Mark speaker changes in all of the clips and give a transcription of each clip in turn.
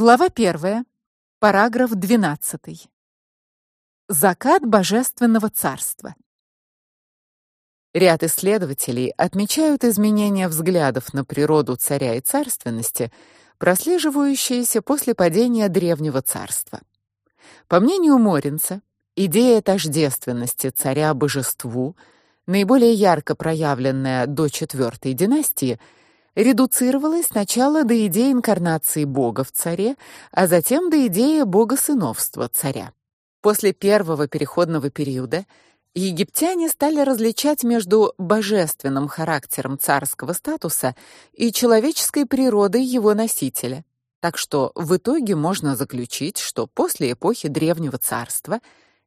Speaker 1: Глава 1. Параграф 12. Закат божественного царства. Ряд исследователей отмечают изменения взглядов на природу царя и царственности, прослеживающиеся после падения древнего царства. По мнению Моренца, идея тождественности царя божеству, наиболее ярко проявленная до четвертой династии, редуцировалась сначала до идеи инкарнации Бога в царе, а затем до идеи богосыновства царя. После первого переходного периода египтяне стали различать между божественным характером царского статуса и человеческой природой его носителя. Так что в итоге можно заключить, что после эпохи древнего царства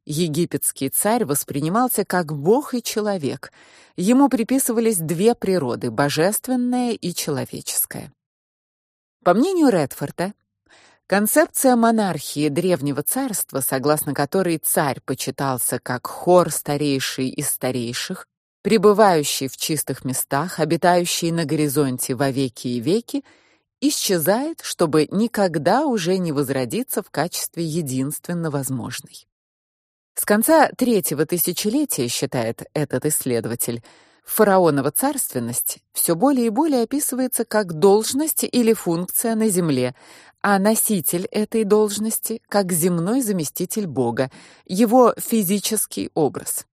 Speaker 1: египетский царь воспринимался как бог и человек. Ему приписывались две природы: божественная и человеческая. По мнению Редфорда, концепция монархии древнего царства, согласно которой царь почитался как хор старейший из старейших, пребывающий в чистых местах, обитающий на горизонте во веки и веки, исчезает, чтобы никогда уже не возродиться в качестве единственно возможной. С конца третьего тысячелетия, считает этот исследователь, фараонова царственность все более и более описывается как должность или функция на земле, а носитель этой должности как земной заместитель бога, его физический образ.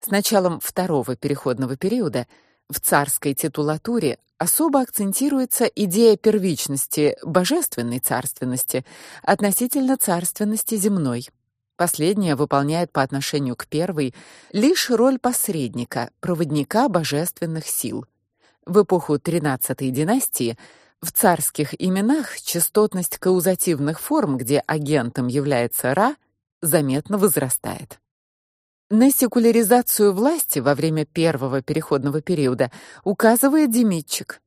Speaker 1: С началом второго переходного периода в царской титулатуре особо акцентируется идея первичности божественной царственности относительно царственности земной. Последняя выполняет по отношению к первой лишь роль посредника, проводника божественных сил. В эпоху XIII династии в царских именах частотность каузативных форм, где агентом является Ра, заметно возрастает. На секуляризацию власти во время первого переходного периода указывает Демитчик.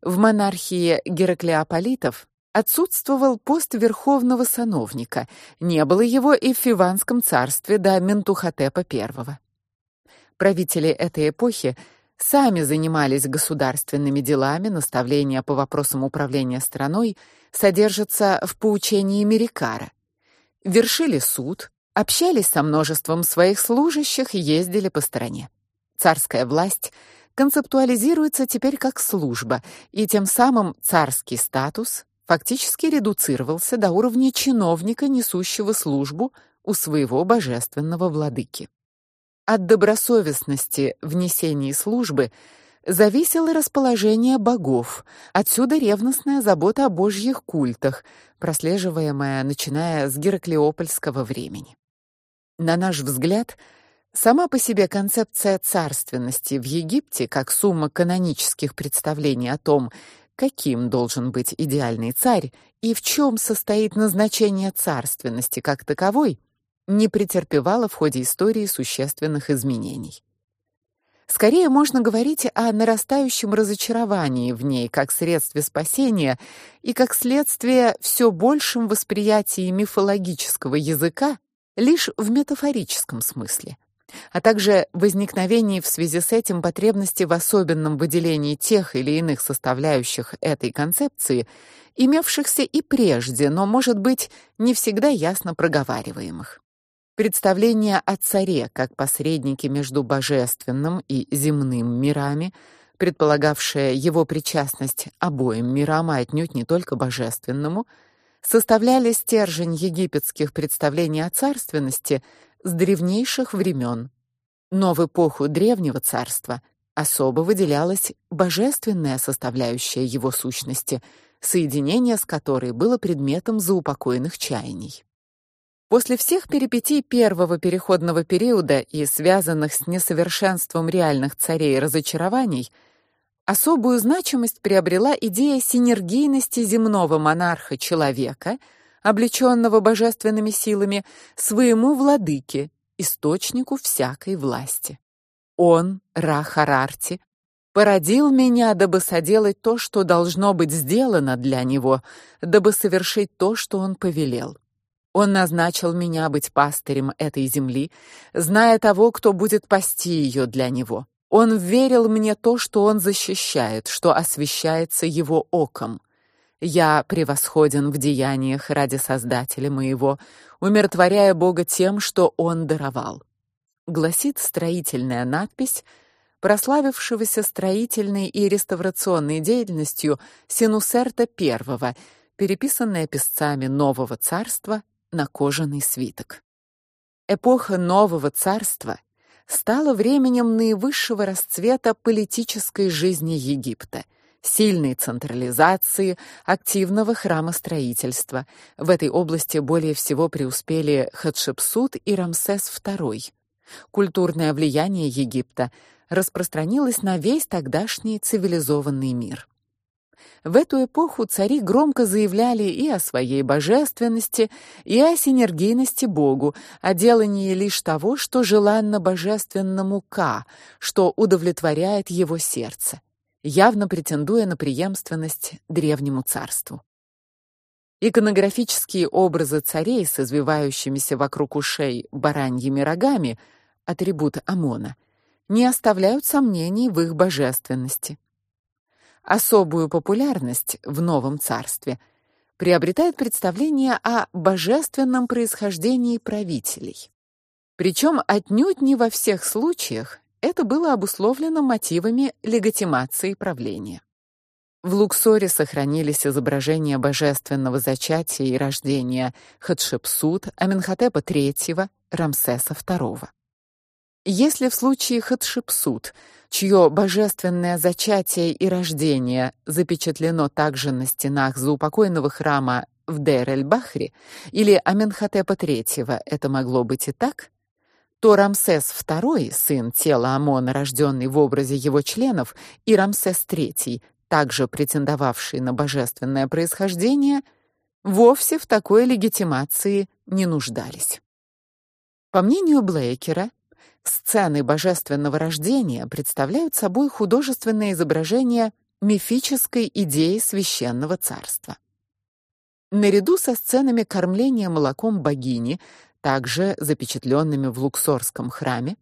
Speaker 1: В монархии Гераклеополитов отсутствовал пост верховного сановника, не было его и в Фиванском царстве до Ментухотепа I. Правители этой эпохи сами занимались государственными делами, наставления по вопросам управления страной содержатся в поучении Мерикара. Вершили суд, общались со множеством своих служащих и ездили по стране. Царская власть концептуализируется теперь как служба, и тем самым царский статус фактически редуцировался до уровня чиновника, несущего службу у своего божественного владыки. От добросовестности в несении службы зависело расположение богов. Отсюда ревностная забота о божьих культах, прослеживаемая начиная с Гераклеопольского времени. На наш взгляд, сама по себе концепция царственности в Египте, как сумма канонических представлений о том, каким должен быть идеальный царь и в чем состоит назначение царственности как таковой, не претерпевала в ходе истории существенных изменений. Скорее можно говорить о нарастающем разочаровании в ней как средстве спасения и как следствие все большем восприятии мифологического языка лишь в метафорическом смысле а также возникновение в связи с этим потребности в особенном выделении тех или иных составляющих этой концепции, имевшихся и прежде, но, может быть, не всегда ясно проговариваемых. Представление о царе как посреднике между божественным и земным мирами, предполагавшее его причастность обоим мирам, а отнюдь не только божественному, составляли стержень египетских представлений о царственности с древнейших времен. Но в эпоху древнего царства особо выделялась божественная составляющая его сущности, соединение с которой было предметом заупокойных чаяний. После всех перипетий первого переходного периода и связанных с несовершенством реальных царей разочарований, особую значимость приобрела идея синергийности земного монарха человека — облечённого божественными силами, своему владыке, источнику всякой власти. Он, Рахарарти, породил меня, дабы соделать то, что должно быть сделано для него, дабы совершить то, что он повелел. Он назначил меня быть пастырем этой земли, зная того, кто будет пасти ее для него. Он верил мне то, что он защищает, что освещается его оком. Я превосходен в деяниях ради Создателя моего, умиротворяя Бога тем, что он даровал. Гласит строительная надпись прославившегося строительной и реставрационной деятельностью Синусерта I, переписанная писцами Нового царства на кожаный свиток. Эпоха Нового царства стала временем наивысшего расцвета политической жизни Египта, сильной централизации, активного храмостроительства. В этой области более всего преуспели Хатшепсут и Рамсес II. Культурное влияние Египта распространилось на весь тогдашний цивилизованный мир. В эту эпоху цари громко заявляли и о своей божественности, и о синергийности Богу, о делании лишь того, что желанно божественному Ка, что удовлетворяет его сердце, явно претендуя на преемственность древнему царству. Иконографические образы царей с извивающимися вокруг ушей бараньими рогами, атрибут Амона, не оставляют сомнений в их божественности. Особую популярность в новом царстве приобретает представление о божественном происхождении правителей. Причем отнюдь не во всех случаях это было обусловлено мотивами легитимации правления. В Луксоре сохранились изображения божественного зачатия и рождения Хатшепсут, Аменхотепа III, Рамсеса II. Если в случае Хатшепсут чье божественное зачатие и рождение запечатлено также на стенах заупокойного храма в Дер-эль-Бахри, или Аменхотепа III, это могло быть и так, то Рамсес II, сын тела Амона, рожденный в образе его членов, и Рамсес III, также претендовавший на божественное происхождение, вовсе в такой легитимации не нуждались. По мнению Блейкера, Сцены божественного рождения представляют собой художественное изображение мифической идеи священного царства. Наряду со сценами кормления молоком богини, также запечатленными в Луксорском храме,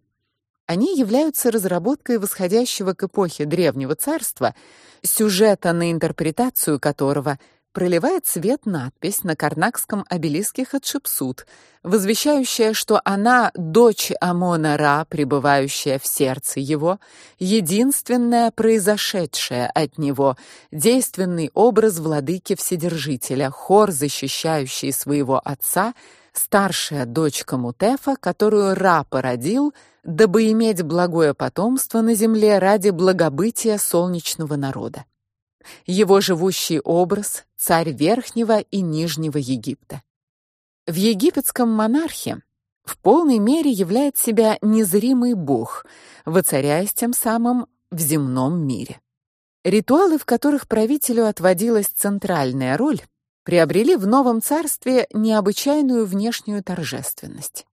Speaker 1: они являются разработкой восходящего к эпохе древнего царства, сюжета, на интерпретацию которого – проливает свет надпись на карнакском обелиске Хатшепсут, возвещающая, что она дочь Амона-Ра, пребывающая в сердце его, единственная произошедшая от него, действенный образ владыки Вседержителя, хор, защищающий своего отца, старшая дочка Мутефа, которую Ра породил, дабы иметь благое потомство на земле ради благобытия солнечного народа его живущий образ царь Верхнего и Нижнего Египта. В египетском монархе в полной мере являет себя незримый бог, воцаряясь тем самым в земном мире. Ритуалы, в которых правителю отводилась центральная роль, приобрели в новом царстве необычайную внешнюю торжественность.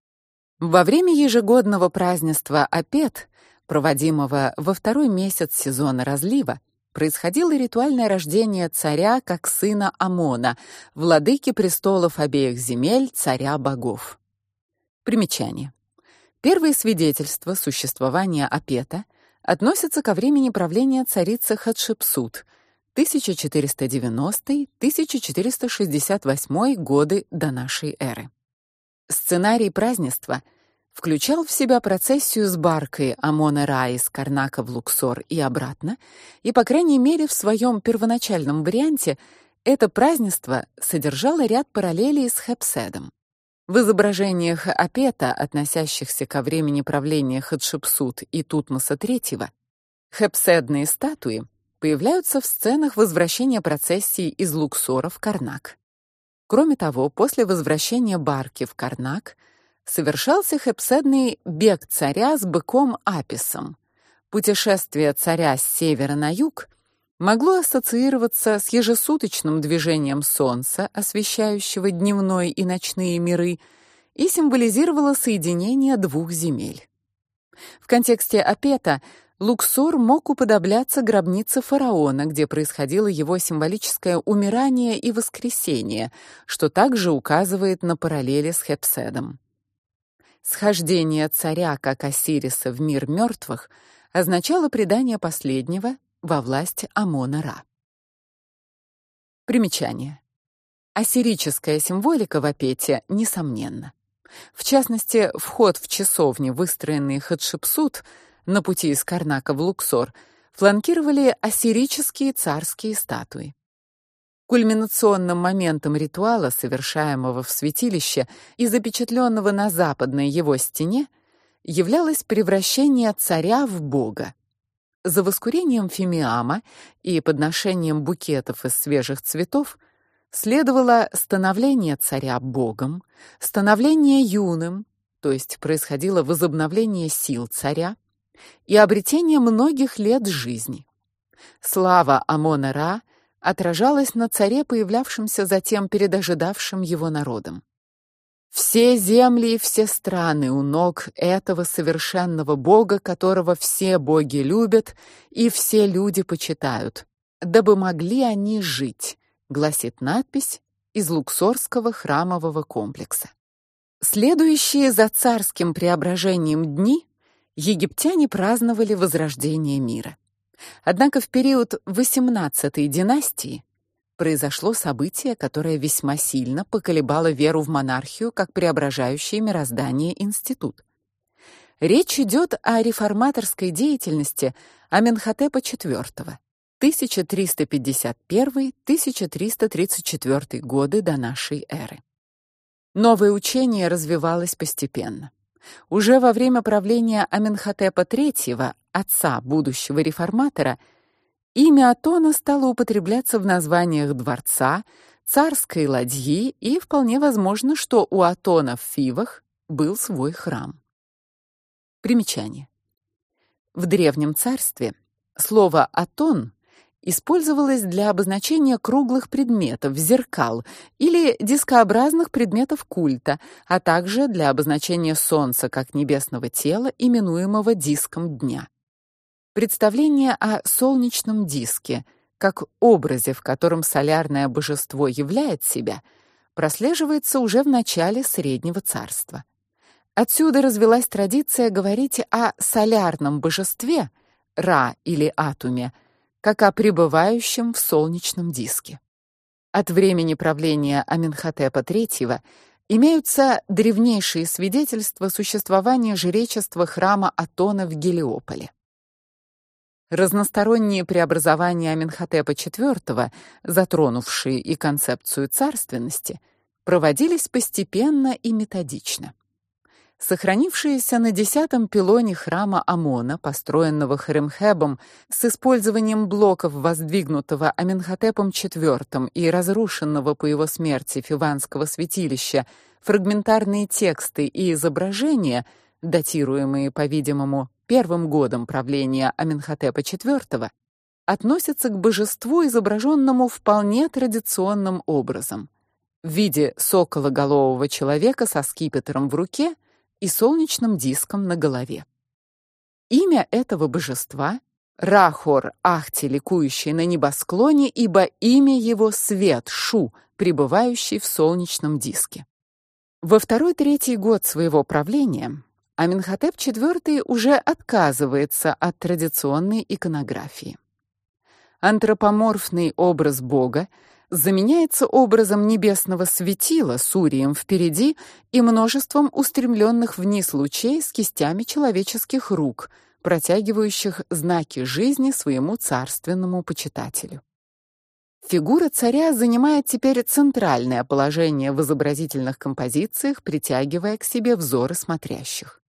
Speaker 1: Во время ежегодного празднества Апет, проводимого во второй месяц сезона разлива, происходило ритуальное рождение царя как сына Амона, владыки престолов обеих земель, царя богов. Примечание. Первые свидетельства существования Апета относятся ко времени правления царицы Хатшепсут 1490-1468 годы до нашей эры. Сценарий празднества — включал в себя процессию с баркой Амона-Ра из Карнака в Луксор и обратно, и, по крайней мере, в своем первоначальном варианте это празднество содержало ряд параллелей с Хепседом. В изображениях Апета, относящихся ко времени правления Хатшепсут и Тутмоса III, хепседные статуи появляются в сценах возвращения процессии из Луксора в Карнак. Кроме того, после возвращения барки в Карнак – совершался хепседный бег царя с быком Аписом. Путешествие царя с севера на юг могло ассоциироваться с ежесуточным движением солнца, освещающего дневной и ночные миры, и символизировало соединение двух земель. В контексте Апета Луксор мог уподобляться гробнице фараона, где происходило его символическое умирание и воскресение, что также указывает на параллели с Хепседом. Схождение царя как Осириса в мир мертвых означало предание последнего во власть Амона-Ра. Примечание. Ассирическая символика в Апете несомненна. В частности, вход в часовни, выстроенный Хатшепсут на пути из Карнака в Луксор, фланкировали ассирические царские статуи. Кульминационным моментом ритуала, совершаемого в святилище и запечатленного на западной его стене, являлось превращение царя в бога. За воскурением фимиама и подношением букетов из свежих цветов следовало становление царя богом, становление юным, то есть происходило возобновление сил царя и обретение многих лет жизни. Слава Амона-Ра отражалась на царе, появлявшемся затем перед ожидавшим его народом. Все земли и все страны у ног этого совершенного бога, которого все боги любят и все люди почитают, дабы могли они жить, гласит надпись из Луксорского храмового комплекса. Следующие за царским преображением дни египтяне праздновали возрождение мира. Однако в период XVIII династии произошло событие, которое весьма сильно поколебало веру в монархию как преображающий мироздание институт. Речь идет о реформаторской деятельности Аменхотепа IV 1351-1334 годы до нашей эры. Новое учение развивалось постепенно. Уже во время правления Аменхотепа III, отца будущего реформатора, Имя Атона стало употребляться в названиях дворца, царской ладьи, и вполне возможно, что у Атона в Фивах был свой храм. Примечание. В древнем царстве слово Атон использовалось для обозначения круглых предметов, зеркал или дискообразных предметов культа, а также для обозначения солнца как небесного тела, именуемого диском дня. Представление о солнечном диске, как образе, в котором солярное божество являет себя, прослеживается уже в начале Среднего царства. Отсюда развилась традиция говорить о солярном божестве Ра или Атуме, как о пребывающем в солнечном диске. От времени правления Аменхотепа III имеются древнейшие свидетельства существования жречества храма Атона в Гелиополе. Разносторонние преобразования Аменхотепа IV, затронувшие и концепцию царственности, проводились постепенно и методично. Сохранившиеся на десятом пилоне храма Амона, построенного Хремхебом с использованием блоков воздвигнутого Аменхотепом IV и разрушенного по его смерти Фиванского святилища, фрагментарные тексты и изображения, датируемые, по-видимому, первым годом правления Аменхотепа IV, относятся к божеству, изображенному вполне традиционным образом. В виде сокологолового человека со скипетром в руке и солнечным диском на голове. Имя этого божества Рахор Ахти, ликующий на небосклоне, ибо имя его Свет Шу, пребывающий в солнечном диске. Во второй-третий год своего правления Аменхотеп IV уже отказывается от традиционной иконографии. Антропоморфный образ бога заменяется образом небесного светила с урием впереди и множеством устремленных вниз лучей с кистями человеческих рук, протягивающих знаки жизни своему царственному почитателю. Фигура царя занимает теперь центральное положение в изобразительных композициях, притягивая к себе взоры смотрящих.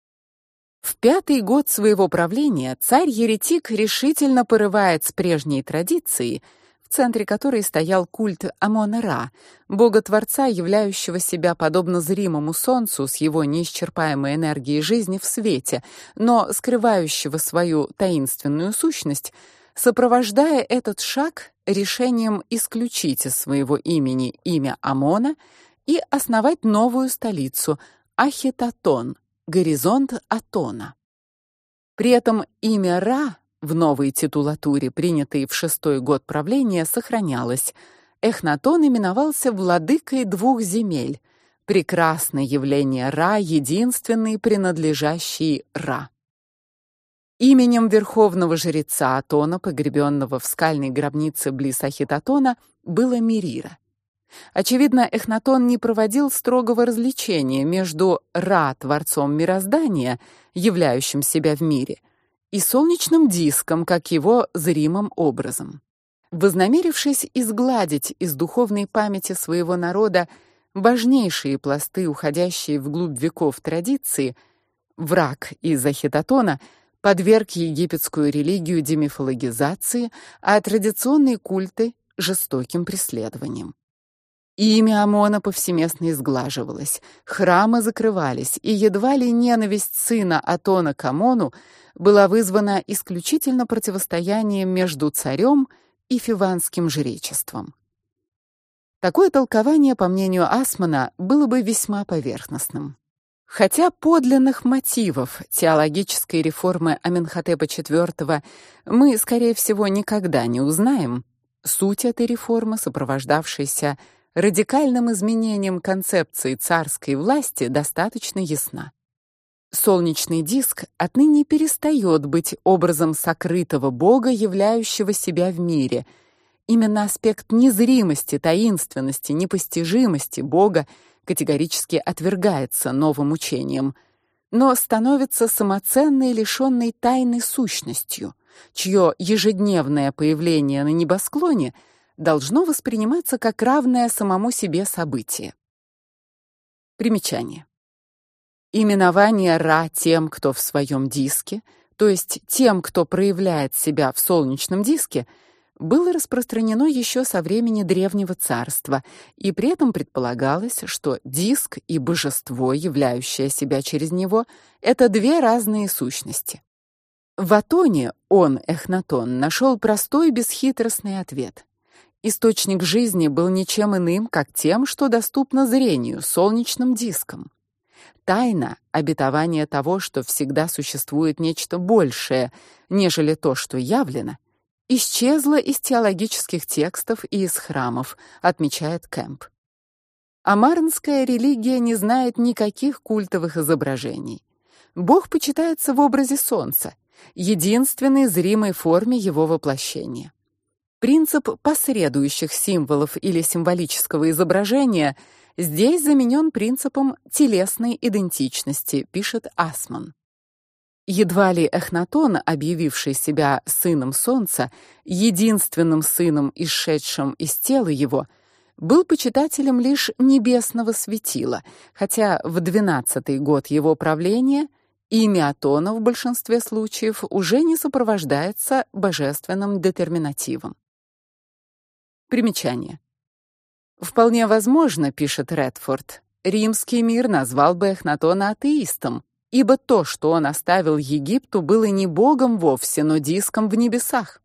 Speaker 1: В пятый год своего правления царь-еретик решительно порывает с прежней традицией, в центре которой стоял культ Амона-Ра, бога-творца, являющего себя подобно зримому солнцу с его неисчерпаемой энергией жизни в свете, но скрывающего свою таинственную сущность, сопровождая этот шаг решением исключить из своего имени имя Амона и основать новую столицу Ахитотон горизонт Атона. При этом имя Ра в новой титулатуре, принятой в шестой год правления, сохранялось. Эхнатон именовался владыкой двух земель. Прекрасное явление Ра, единственный принадлежащий Ра. Именем верховного жреца Атона, погребенного в скальной гробнице близ Ахитотона, было Мирира. Очевидно, Эхнатон не проводил строгого различения между Ра, творцом мироздания, являющим себя в мире, и солнечным диском, как его зримым образом. Вознамерившись изгладить из духовной памяти своего народа важнейшие пласты, уходящие вглубь веков традиции, враг из Ахитотона подверг египетскую религию демифологизации, а традиционные культы жестоким преследованиям. Имя Амона повсеместно изглаживалось, храмы закрывались, и едва ли ненависть сына Атона к Амону была вызвана исключительно противостоянием между царем и фиванским жречеством. Такое толкование, по мнению Асмана, было бы весьма поверхностным. Хотя подлинных мотивов теологической реформы Аменхотепа IV мы, скорее всего, никогда не узнаем, суть этой реформы, сопровождавшейся радикальным изменением концепции царской власти достаточно ясна. Солнечный диск отныне перестает быть образом сокрытого бога, являющего себя в мире. Именно аспект незримости, таинственности, непостижимости бога категорически отвергается новым учением, но становится самоценной, лишённой тайной сущностью, чье ежедневное появление на небосклоне — должно восприниматься как равное самому себе событие. Примечание. Именование Ра тем, кто в своем диске, то есть тем, кто проявляет себя в солнечном диске, было распространено еще со времени древнего царства, и при этом предполагалось, что диск и божество, являющее себя через него, это две разные сущности. В Атоне он, Эхнатон, нашел простой бесхитростный ответ. Источник жизни был ничем иным, как тем, что доступно зрению, солнечным диском. Тайна обетования того, что всегда существует нечто большее, нежели то, что явлено, исчезла из теологических текстов и из храмов, отмечает Кэмп. Амарнская религия не знает никаких культовых изображений. Бог почитается в образе солнца, единственной зримой форме его воплощения. Принцип посредующих символов или символического изображения здесь заменен принципом телесной идентичности, пишет Асман. Едва ли Эхнатон, объявивший себя сыном солнца, единственным сыном, исшедшим из тела его, был почитателем лишь небесного светила, хотя в двенадцатый год его правления имя Атона в большинстве случаев уже не сопровождается божественным детерминативом. Примечание. Вполне возможно, пишет Редфорд, римский мир назвал бы Эхнатона атеистом, ибо то, что он оставил Египту, было не богом вовсе, но диском в небесах.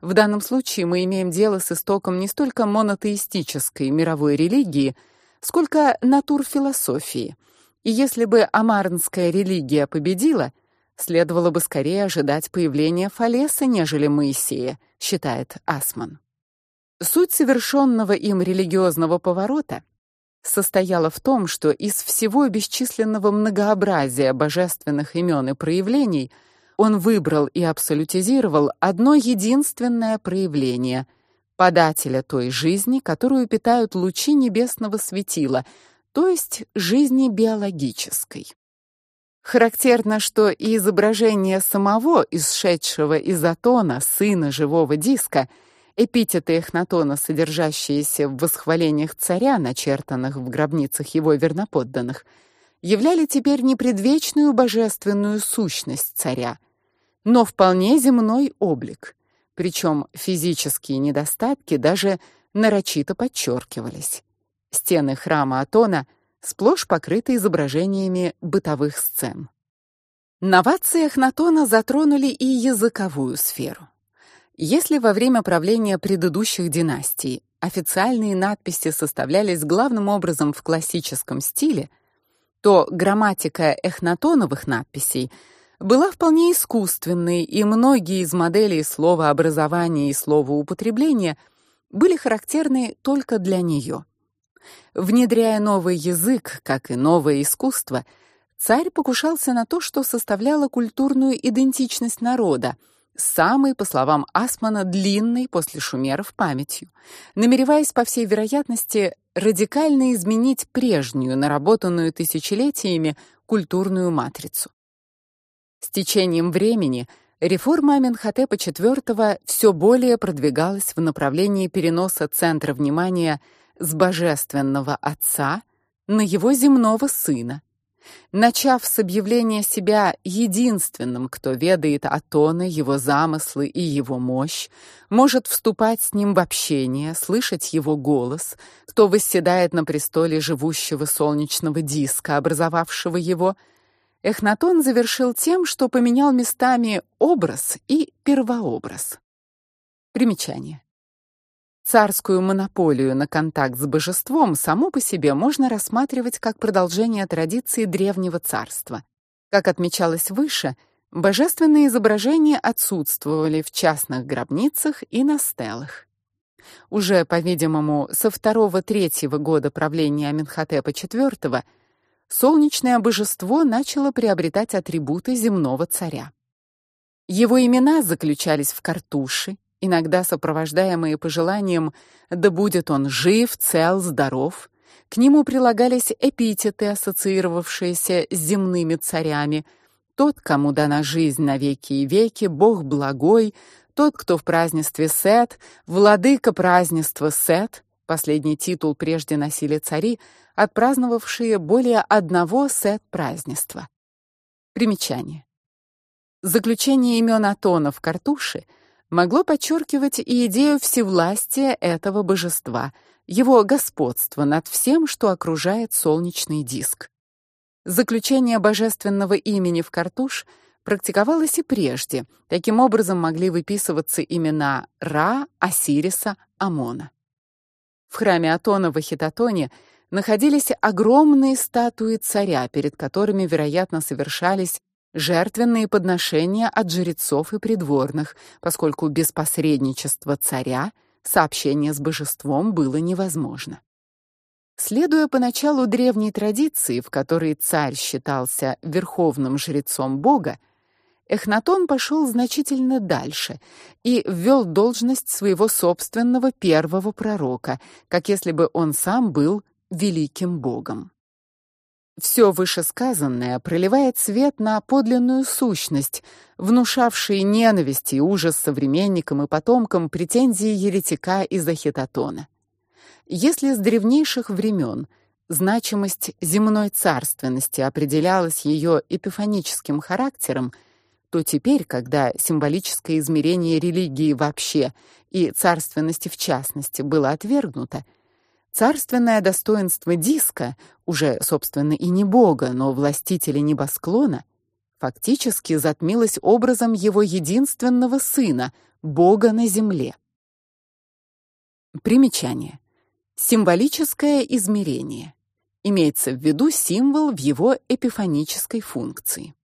Speaker 1: В данном случае мы имеем дело с истоком не столько монотеистической мировой религии, сколько натурфилософии. И если бы амарнская религия победила, следовало бы скорее ожидать появления Фалеса, нежели Моисея, считает Асман. Суть совершенного им религиозного поворота состояла в том, что из всего бесчисленного многообразия божественных имен и проявлений он выбрал и абсолютизировал одно единственное проявление подателя той жизни, которую питают лучи небесного светила, то есть жизни биологической. Характерно, что и изображение самого исшедшего из атона сына живого диска — Эпитеты Эхнатона, содержащиеся в восхвалениях царя, начертанных в гробницах его верноподданных, являли теперь не предвечную божественную сущность царя, но вполне земной облик. Причем физические недостатки даже нарочито подчеркивались. Стены храма Атона сплошь покрыты изображениями бытовых сцен. Новации Эхнатона затронули и языковую сферу. Если во время правления предыдущих династий официальные надписи составлялись главным образом в классическом стиле, то грамматика эхнатоновых надписей была вполне искусственной, и многие из моделей слова образования и слова употребления были характерны только для нее. Внедряя новый язык, как и новое искусство, царь покушался на то, что составляло культурную идентичность народа, самой, по словам Асмана, длинной после шумеров памятью, намереваясь по всей вероятности радикально изменить прежнюю, наработанную тысячелетиями культурную матрицу. С течением времени реформа Аменхотепа IV все более продвигалась в направлении переноса центра внимания с божественного отца на его земного сына, начав с объявления себя единственным, кто ведает Атона, его замыслы и его мощь, может вступать с ним в общение, слышать его голос, кто восседает на престоле живущего солнечного диска, образовавшего его, Эхнатон завершил тем, что поменял местами образ и первообраз. Примечание. Царскую монополию на контакт с божеством само по себе можно рассматривать как продолжение традиции древнего царства. Как отмечалось выше, божественные изображения отсутствовали в частных гробницах и на стелах. Уже, по-видимому, со второго-третьего года правления Аменхотепа IV солнечное божество начало приобретать атрибуты земного царя. Его имена заключались в картуше, иногда сопровождаемые пожеланием «да будет он жив, цел, здоров». К нему прилагались эпитеты, ассоциировавшиеся с земными царями: тот, кому дана жизнь на веки и веки, Бог благой, тот, кто в празднестве Сет, владыка празднества Сет. Последний титул прежде носили цари, отпраздновавшие более одного Сет празднества. Примечание. Заключение имен Атона в картуше — могло подчеркивать и идею всевластия этого божества, его господства над всем, что окружает солнечный диск. Заключение божественного имени в картуш практиковалось и прежде. Таким образом могли выписываться имена Ра, Осириса, Амона. В храме Атона в Ахитотоне находились огромные статуи царя, перед которыми, вероятно, совершались жертвенные подношения от жрецов и придворных, поскольку без посредничества царя сообщение с божеством было невозможно. Следуя поначалу древней традиции, в которой царь считался верховным жрецом бога, Эхнатон пошел значительно дальше и ввел должность своего собственного первого пророка, как если бы он сам был великим богом. Все вышесказанное проливает свет на подлинную сущность, внушавшие ненависть и ужас современникам и потомкам претензии еретика из Ахитотона. Если с древнейших времен значимость земной царственности определялась ее эпифаническим характером, то теперь, когда символическое измерение религии вообще и царственности в частности было отвергнуто, Царственное достоинство диска, уже собственно и не бога, но властителя небосклона, фактически затмилось образом его единственного сына, бога на земле. Примечание. Символическое измерение. Имеется в виду символ в его эпифанической функции.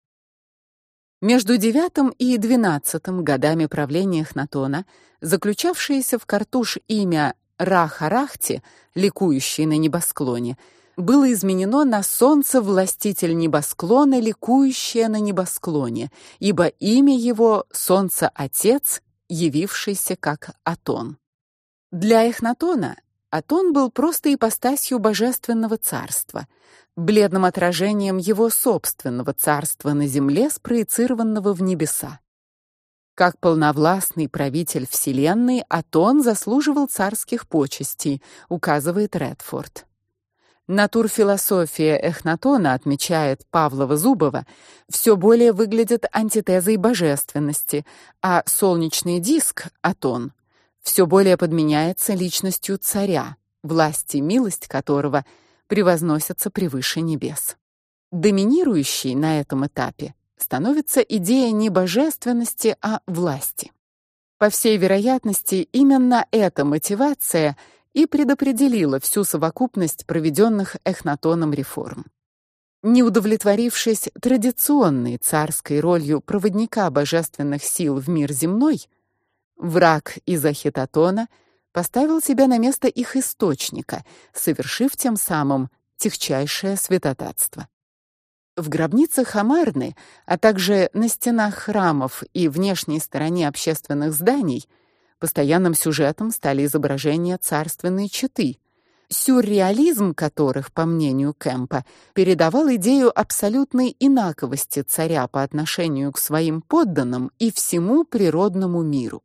Speaker 1: Между девятым и двенадцатым годами правления Хнатона, заключавшееся в картуш имя Рахарахти, ликующий на небосклоне, было изменено на солнце властитель небосклона, ликующее на небосклоне, ибо имя его солнце отец, явившийся как Атон. Для Эхнатона Атон был просто ипостасью божественного царства, бледным отражением его собственного царства на земле, спроецированного в небеса. Как полновластный правитель вселенной, Атон заслуживал царских почестей, указывает Редфорд. Натурфилософия Эхнатона, отмечает Павлова Зубова, все более выглядит антитезой божественности, а солнечный диск Атон все более подменяется личностью царя, власть и милость которого превозносятся превыше небес. Доминирующей на этом этапе становится идея не божественности, а власти. По всей вероятности, именно эта мотивация и предопределила всю совокупность проведенных Эхнатоном реформ. Не удовлетворившись традиционной царской ролью проводника божественных сил в мир земной, враг из Ахитотона поставил себя на место их источника, совершив тем самым тихчайшее святотатство. В гробницах Амарны, а также на стенах храмов и внешней стороне общественных зданий постоянным сюжетом стали изображения царственной четы, сюрреализм которых, по мнению Кэмпа, передавал идею абсолютной инаковости царя по отношению к своим подданным и всему природному миру.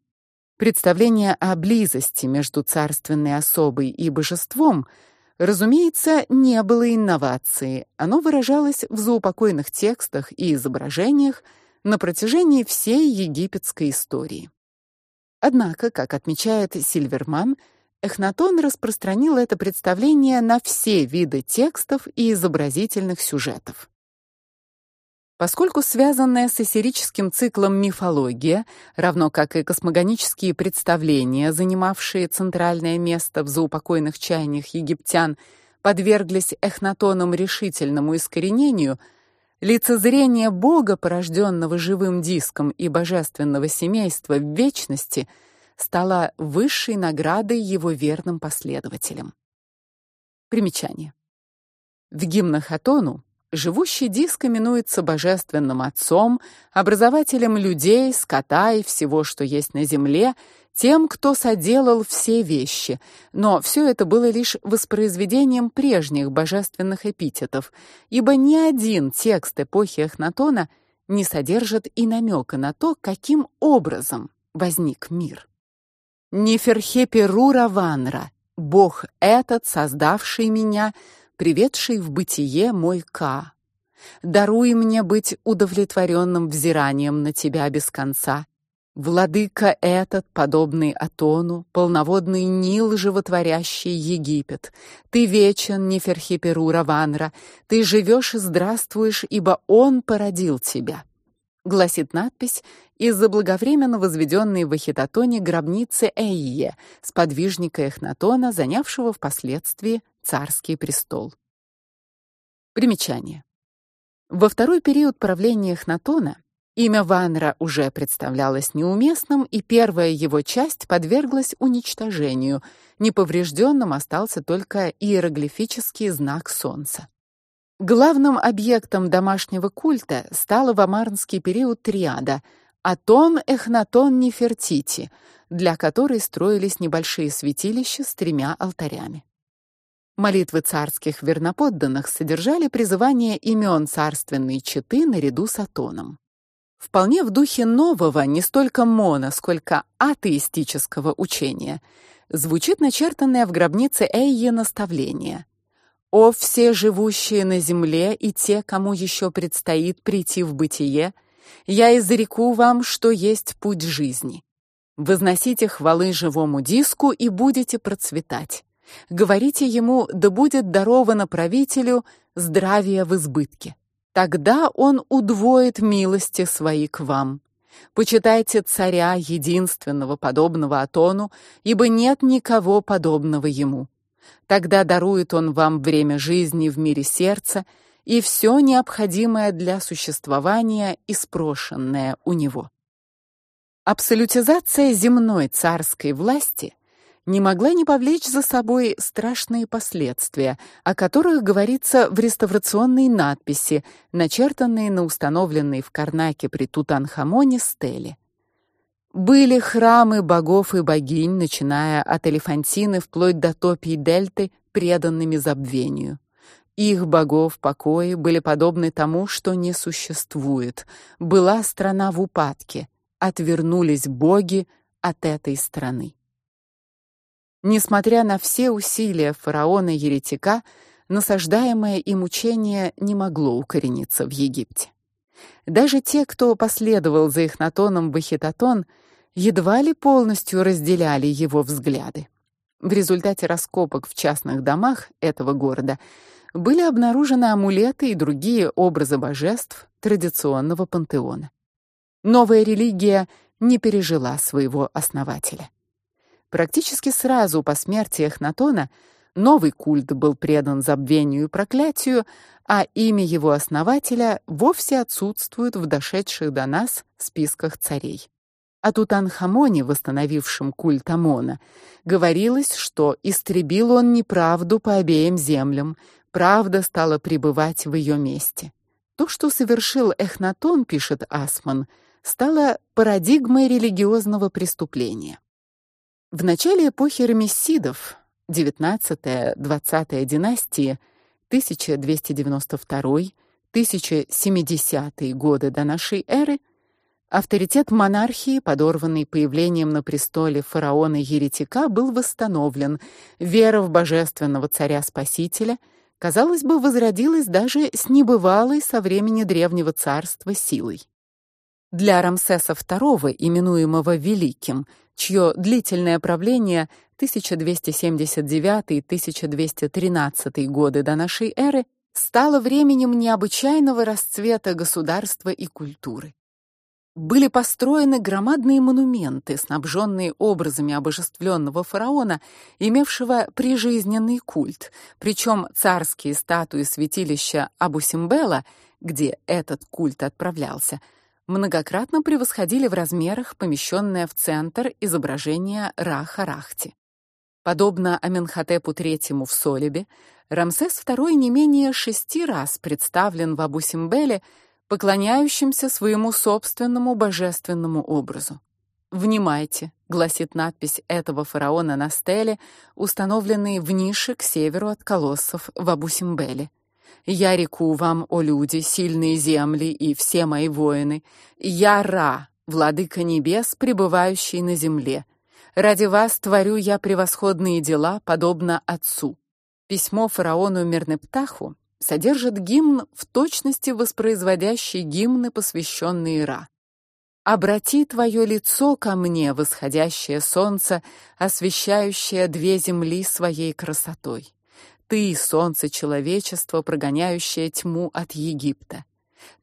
Speaker 1: Представление о близости между царственной особой и божеством – Разумеется, не было инновации. Оно выражалось в заупокойных текстах и изображениях на протяжении всей египетской истории. Однако, как отмечает Сильверман, Эхнатон распространил это представление на все виды текстов и изобразительных сюжетов. Поскольку связанная с эссерическим циклом мифология, равно как и космогонические представления, занимавшие центральное место в заупокойных чаяниях египтян, подверглись эхнатонам решительному искоренению, лицезрение Бога, порожденного живым диском и божественного семейства в вечности, стало высшей наградой его верным последователям. Примечание. В гимнах Атону Живущий диск именуется божественным отцом, образователем людей, скота и всего, что есть на земле, тем, кто соделал все вещи. Но все это было лишь воспроизведением прежних божественных эпитетов, ибо ни один текст эпохи Эхнатона не содержит и намека на то, каким образом возник мир. Неферхеперура ванра, Бог этот, создавший меня, приведший в бытие мой Ка. Даруй мне быть удовлетворенным взиранием на тебя без конца. Владыка этот, подобный Атону, полноводный Нил, животворящий Египет. Ты вечен, Неферхиперу Раванра, ты живешь и здравствуешь, ибо он породил тебя. Гласит надпись из заблаговременно возведенной в Ахитотоне гробницы Эйе, сподвижника Эхнатона, занявшего впоследствии царский престол. Примечание. Во второй период правления Эхнатона имя Ванра уже представлялось неуместным, и первая его часть подверглась уничтожению. Неповрежденным остался только иероглифический знак солнца. Главным объектом домашнего культа стала в амарнский период триада Атон, Эхнатон, Нефертити, для которой строились небольшие святилища с тремя алтарями. Молитвы царских верноподданных содержали призывание имен царственной четы наряду с Атоном. Вполне в духе нового, не столько моно, сколько атеистического учения, звучит начертанное в гробнице Эйе наставление: "О все живущие на земле и те, кому еще предстоит прийти в бытие, я изреку вам, что есть путь жизни. Возносите хвалы живому диску и будете процветать. Говорите ему: "Да будет даровано правителю здравие в избытке". Тогда он удвоит милости свои к вам. Почитайте царя единственного подобного Атону, ибо нет никого подобного ему. Тогда дарует он вам время жизни в мире сердца и все необходимое для существования и спрошенное у него. Абсолютизация земной царской власти не могла не повлечь за собой страшные последствия, о которых говорится в реставрационной надписи, начертанной на установленной в Карнаке при Тутанхамоне стеле. Были храмы богов и богинь, начиная от Элефантины вплоть до Топии Дельты, преданными забвению. Их богов покои были подобны тому, что не существует. Была страна в упадке, отвернулись боги от этой страны. Несмотря на все усилия фараона-еретика, насаждаемое им учение не могло укорениться в Египте. Даже те, кто последовал за Эхнатоном в Эхитотон, едва ли полностью разделяли его взгляды. В результате раскопок в частных домах этого города были обнаружены амулеты и другие образы божеств традиционного пантеона. Новая религия не пережила своего основателя. Практически сразу по смерти Эхнатона новый культ был предан забвению и проклятию, а имя его основателя вовсе отсутствует в дошедших до нас списках царей. О Тутанхамоне, восстановившем культ Амона, говорилось, что истребил он неправду по обеим землям, правда стала пребывать в ее месте. То, что совершил Эхнатон, пишет Асман, стало парадигмой религиозного преступления. В начале эпохи рамессидов, 19-20 династии, 1292-1070 годы до нашей эры, авторитет монархии, подорванный появлением на престоле фараона-еретика, был восстановлен. Вера в божественного царя-спасителя, казалось бы, возродилась даже с небывалой со времени древнего царства силой. Для Рамсеса II, именуемого Великим, чье длительное правление 1279-1213 годы до нашей эры стало временем необычайного расцвета государства и культуры. Были построены громадные монументы, снабженные образами обожествленного фараона, имевшего прижизненный культ, причем царские статуи святилища Абу-Симбела, где этот культ отправлялся, многократно превосходили в размерах помещенное в центр изображение Ра-Харахти. Подобно Аменхотепу III в Солебе, Рамсес II не менее шести раз представлен в Абу-Симбеле, поклоняющимся своему собственному божественному образу. Внимайте, гласит надпись этого фараона на стеле, установленной в нише к северу от колоссов в Абу-Симбеле. Я реку вам, о люди, сильные земли и все мои воины, я Ра, владыка небес, пребывающий на земле. Ради вас творю я превосходные дела, подобно отцу. Письмо фараону Мернептаху содержит гимн в точности воспроизводящий гимны, посвященные Ра. Обрати твое лицо ко мне, восходящее солнце, освещающее две земли своей красотой ты солнце человечества, прогоняющее тьму от Египта.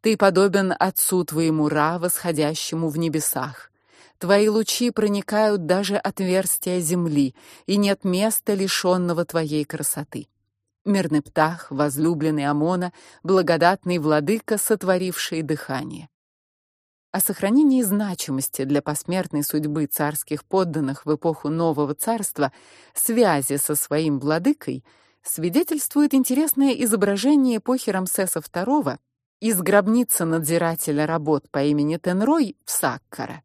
Speaker 1: Ты подобен отцу твоему Ра, восходящему в небесах. Твои лучи проникают даже отверстия земли, и нет места лишенного твоей красоты. Мирный птах, возлюбленный Амона, благодатный владыка, сотворивший дыхание. О сохранении значимости для посмертной судьбы царских подданных в эпоху Нового царства связи со своим владыкой – свидетельствует интересное изображение эпохи Рамсеса II из гробницы надзирателя работ по имени Тенрой в Саккара.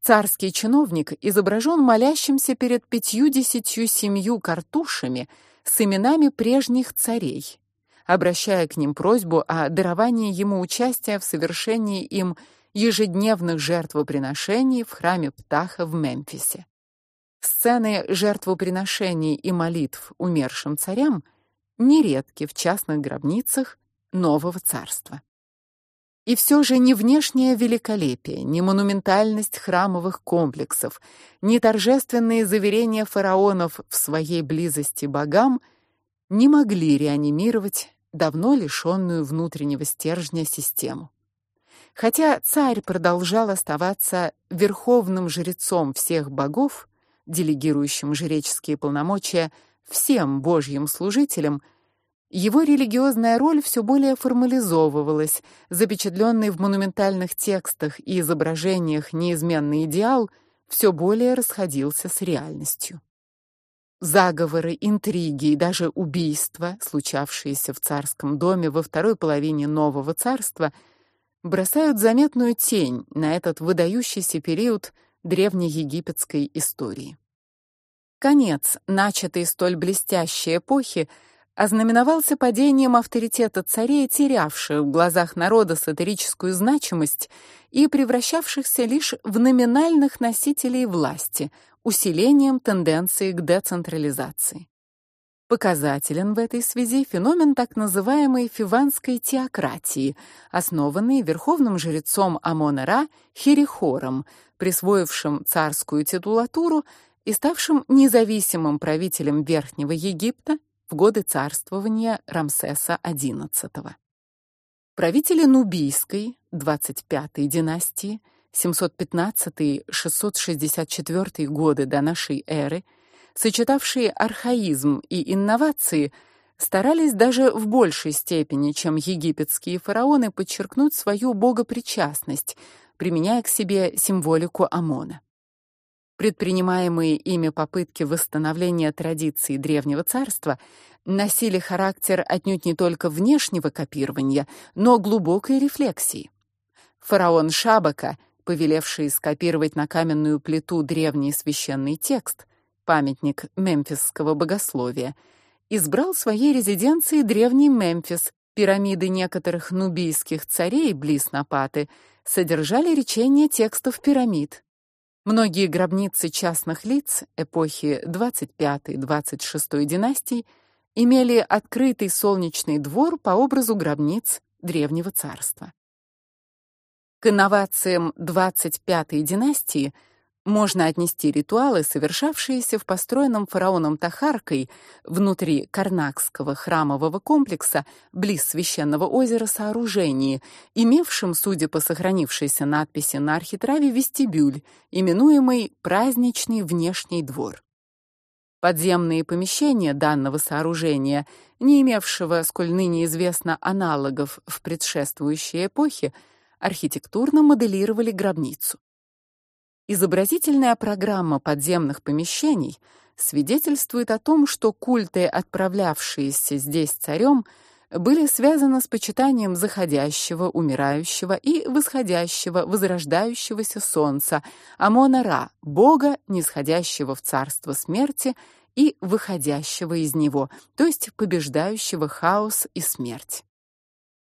Speaker 1: Царский чиновник изображен молящимся перед пятью-десятью семью картушами с именами прежних царей, обращая к ним просьбу о даровании ему участия в совершении им ежедневных жертвоприношений в храме Птаха в Мемфисе. Сцены жертвоприношений и молитв умершим царям нередки в частных гробницах нового царства. И все же ни внешнее великолепие, ни монументальность храмовых комплексов, ни торжественные заверения фараонов в своей близости богам не могли реанимировать давно лишенную внутреннего стержня систему. Хотя царь продолжал оставаться верховным жрецом всех богов, делегирующим жреческие полномочия всем божьим служителям, его религиозная роль все более формализовывалась, запечатленный в монументальных текстах и изображениях неизменный идеал все более расходился с реальностью. Заговоры, интриги и даже убийства, случавшиеся в царском доме во второй половине нового царства, бросают заметную тень на этот выдающийся период древнеегипетской истории. Конец начатой столь блестящей эпохи ознаменовался падением авторитета царей, терявших в глазах народа сатирическую значимость и превращавшихся лишь в номинальных носителей власти, усилением тенденции к децентрализации. Показателен в этой связи феномен так называемой фиванской теократии, основанный верховным жрецом Амон-Ra Херихором, присвоившим царскую титулатуру и ставшим независимым правителем Верхнего Египта в годы царствования Рамсеса XI. Правители Нубийской 25-й династии 715-664 годы до нашей эры сочетавшие архаизм и инновации, старались даже в большей степени, чем египетские фараоны, подчеркнуть свою богопричастность, применяя к себе символику Амона. Предпринимаемые ими попытки восстановления традиций древнего царства носили характер отнюдь не только внешнего копирования, но глубокой рефлексии. Фараон Шабака, повелевший скопировать на каменную плиту древний священный текст, памятник мемфисского богословия, избрал своей резиденцией древний Мемфис. Пирамиды некоторых нубийских царей близ Напаты содержали речение текстов пирамид. Многие гробницы частных лиц эпохи 25-26 династий имели открытый солнечный двор по образу гробниц древнего царства. К инновациям 25-й династии можно отнести ритуалы, совершавшиеся в построенном фараоном Тахаркой внутри Карнакского храмового комплекса близ священного озера сооружении, имевшем, судя по сохранившейся надписи на архитраве, вестибюль, именуемый праздничный внешний двор. Подземные помещения данного сооружения, не имевшего, сколь ныне известно, аналогов в предшествующей эпохе, архитектурно моделировали гробницу. Изобразительная программа подземных помещений свидетельствует о том, что культы, отправлявшиеся здесь царем, были связаны с почитанием заходящего, умирающего и восходящего, возрождающегося солнца, Амона-Ра, бога, нисходящего в царство смерти и выходящего из него, то есть побеждающего хаос и смерть.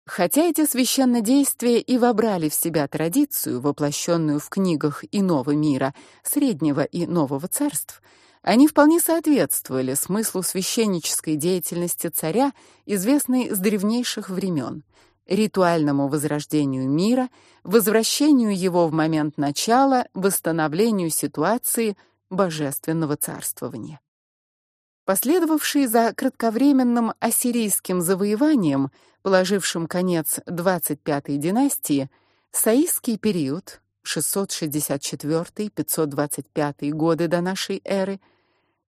Speaker 1: Хотя эти священнодействия и вобрали в себя традицию, воплощенную в книгах иного мира, среднего и нового царств, они вполне соответствовали смыслу священнической деятельности царя, известной с древнейших времен, ритуальному возрождению мира, возвращению его в момент начала, восстановлению ситуации божественного царствования. Последовавшие за кратковременным ассирийским завоеванием – положившим конец 25-й династии, Саисский период 664-525 годы до нашей эры,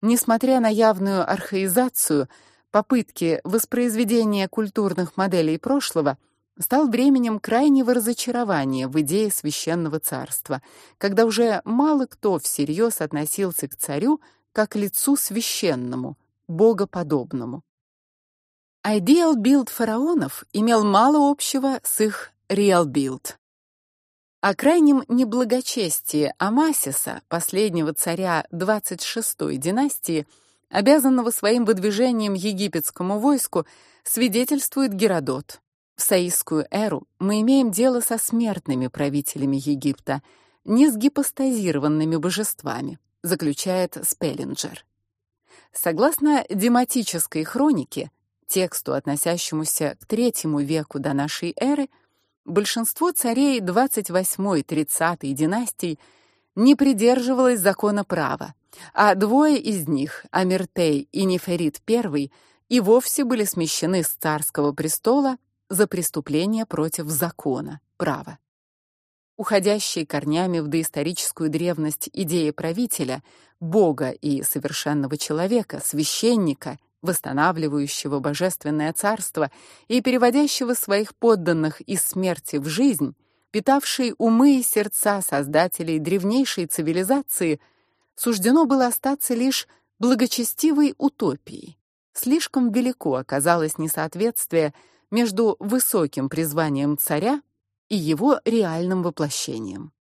Speaker 1: несмотря на явную архаизацию, попытки воспроизведения культурных моделей прошлого, стал временем крайнего разочарования в идее священного царства, когда уже мало кто всерьез относился к царю как лицу священному, богоподобному. Ideal Build фараонов имел мало общего с их Real Build. О крайнем неблагочестии Амасиса, последнего царя 26-й династии, обязанного своим выдвижением египетскому войску, свидетельствует Геродот. В саисскую эру мы имеем дело со смертными правителями Египта, не с гипостазированными божествами, заключает Спеллинджер. Согласно дематической хронике, тексту, относящемуся к третьему веку до нашей эры, большинство царей 28-30 династий не придерживалось закона права, а двое из них, Амиртей и Неферит I, и вовсе были смещены с царского престола за преступления против закона, права. Уходящие корнями в доисторическую древность идея правителя, бога и совершенного человека, священника восстанавливающего божественное царство и переводящего своих подданных из смерти в жизнь, питавший умы и сердца создателей древнейшей цивилизации, суждено было остаться лишь благочестивой утопией. Слишком велико оказалось несоответствие между высоким призванием царя и его реальным воплощением.